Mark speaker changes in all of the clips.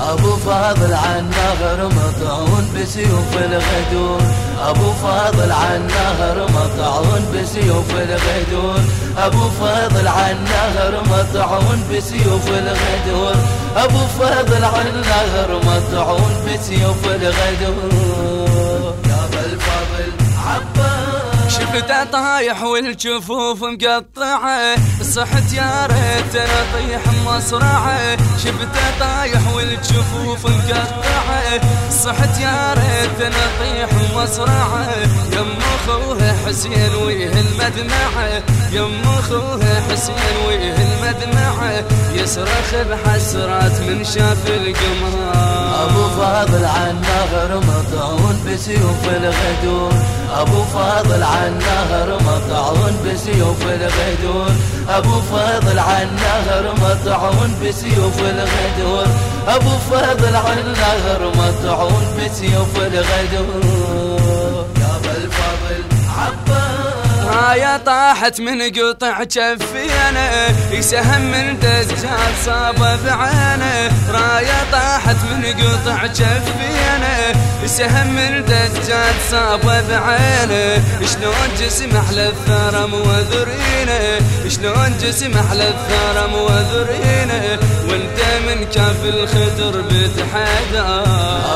Speaker 1: أبو فاضل عن نهر مطعون بسيوف الغدور أبو فاضل عن نهر مطعون بسيوف الغدور أبو فاضل عن نهر مطعون بسيوف الغدور أبو فاضل عن نهر مطعون بسيوف الغدور
Speaker 2: شفته طايح والجفوف مقطعة. صحت يا ريت نطيح مصرعة. شفته طايح والجفوف مقطعة. صحت يا ريت نطيح مصرعة. يم اخوه حسين ويه المدمعه يم اخوه حسين ويه المدمعه يصرخ بحسرات من شاف القمر.
Speaker 1: أبو فاضل عن نهر مطعون بسيوف الغدور. أبو فاضل عن نهر مطعون بسيوف الغدور. أبو فاضل عن نهر مطعون بسيوف الغدور. أبو فاضل عن نهر مطعون بسيوف الغدور. يا ابا الفضل عباس.
Speaker 2: هاي طاحت من قطع جفينه يسهم من دجال صاب بعينه. راية طاحت من قطع جفينه يسهم من دجال صاب بعينه. شلون جسم أحلى الثرى موذرينه شلون جسم أحلى الثرى موذرينه وأنت من كاف الخدر بتحدى.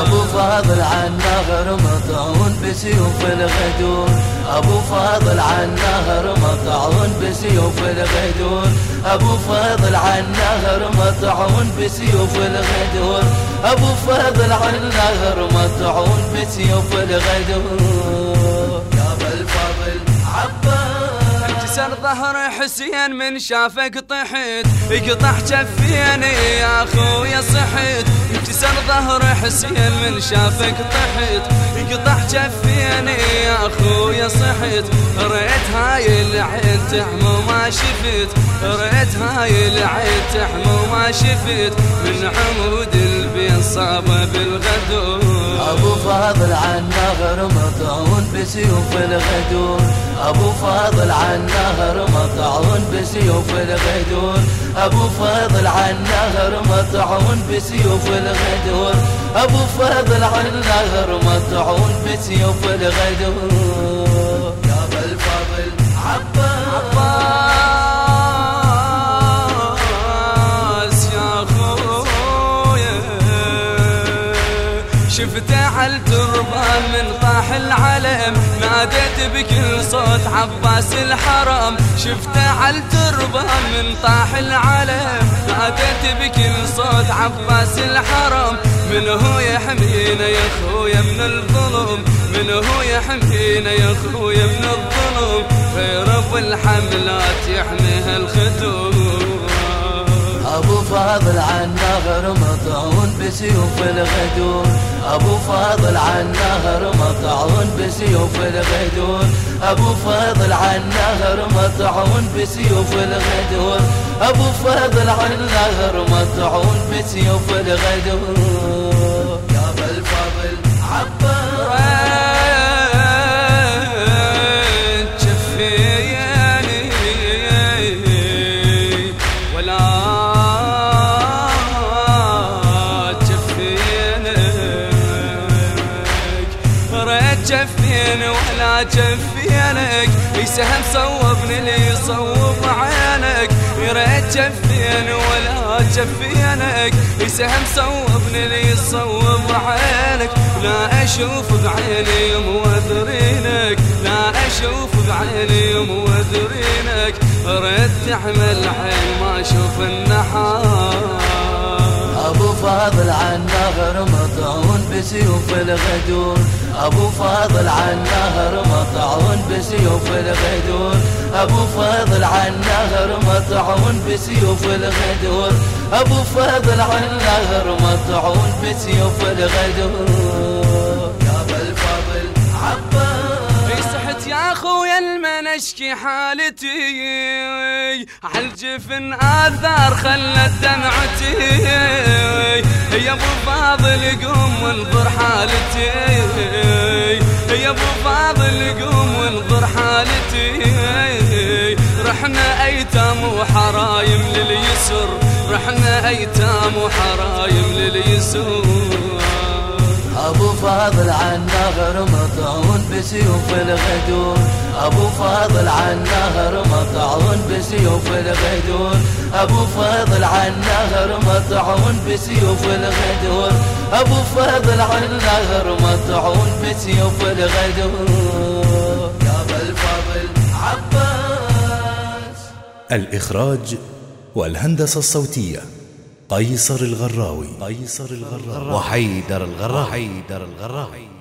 Speaker 1: أبو فاضل عن نهر مطعون بسيوف الغدور. أبو فاضل عن نهر مطعون بسيوف الغدور. أبو فاضل عن نهر مطعون بسيوف الغدور. أبو فاضل عن نهر مطعون بسيوف الغدور يا أبا الفضل عباس.
Speaker 2: انكسر ظهر حسين من شافك طحت. يقطع جفيني يا اخويا صحيت انكسر ظهر حسين من شافك طحت. يقطع جفيني يا اخويا صحيت ريت هاي العين تحمى وما شفت. ريت هاي العين تحمى وما شفت. من عمود البين صابه بالغدور.
Speaker 1: أبو فاضل عن نهر مطعون بسيوف الغدور. أبو فاضل عن نهر مطعون بسيوف الغدور. أبو فاضل عن نهر مطعون بسيوف الغدور. أبو فاضل عن نهر مطعون بسيوف الغدور.
Speaker 2: شفته على التربان من طاح العلم ناديت بكل صوت عباس الحرام. شفته على التربان من طاح العلم ناديت بكل صوت عباس الحرام. من هو يحمينا يا خويا من الظلم؟ من هو يحمينا يا خويا من الظلم؟ غير ابو الحملات يحميها
Speaker 1: فاضل عن نهر مطعون بسيوف الغدور أبو فاضل عن نهر مطعون بسيوف الغدور أبو فاضل عن نهر مطعون بسيوف الغدور أبو فاضل عن نهر مطعون بسيوف الغدور
Speaker 2: ولا جفينك يسهم صوبني اللي يصوب عينك. ريت جفين ولا جفينك يسهم صوبني اللي يصوب عينك. لا أشوف بعيني موذرينك لا أشوف بعيني موذرينك ريت تحمل عين ما أشوف النحار
Speaker 1: فاضل عن نهر مطعون بسيوف الغدور أبو فاضل عن نهر مطعون بسيوف الغدور أبو فاضل عن نهر مطعون بسيوف الغدور أبو فاضل عن نهر مطعون بسيوف الغدور يا ابا الفضل عباس.
Speaker 2: أخويا المنشكي حالتي عالجفن آثار خلت دمعتي. يا أبو فاضل قوم وانظر حالتي. يا أبو فاضل قوم وانظر حالتي. رحنا أيتام وحرايم لليسر. رحنا أيتام وحرايم لليسوع
Speaker 1: أبو فاضل عن نهر مطعون بسيوف الغدور أبو فاضل عن نهر مطعون بسيوف الغدور أبو فاضل عن نهر مطعون بسيوف الغدور أبو فاضل عن نهر مطعون بسيوف الغدور يا بالفضل عباس.
Speaker 3: الإخراج والهندسة الصوتية. قيصر الغراوي. قيصر الغراوي. وحيدر الغراوي. وحيدر الغراوي.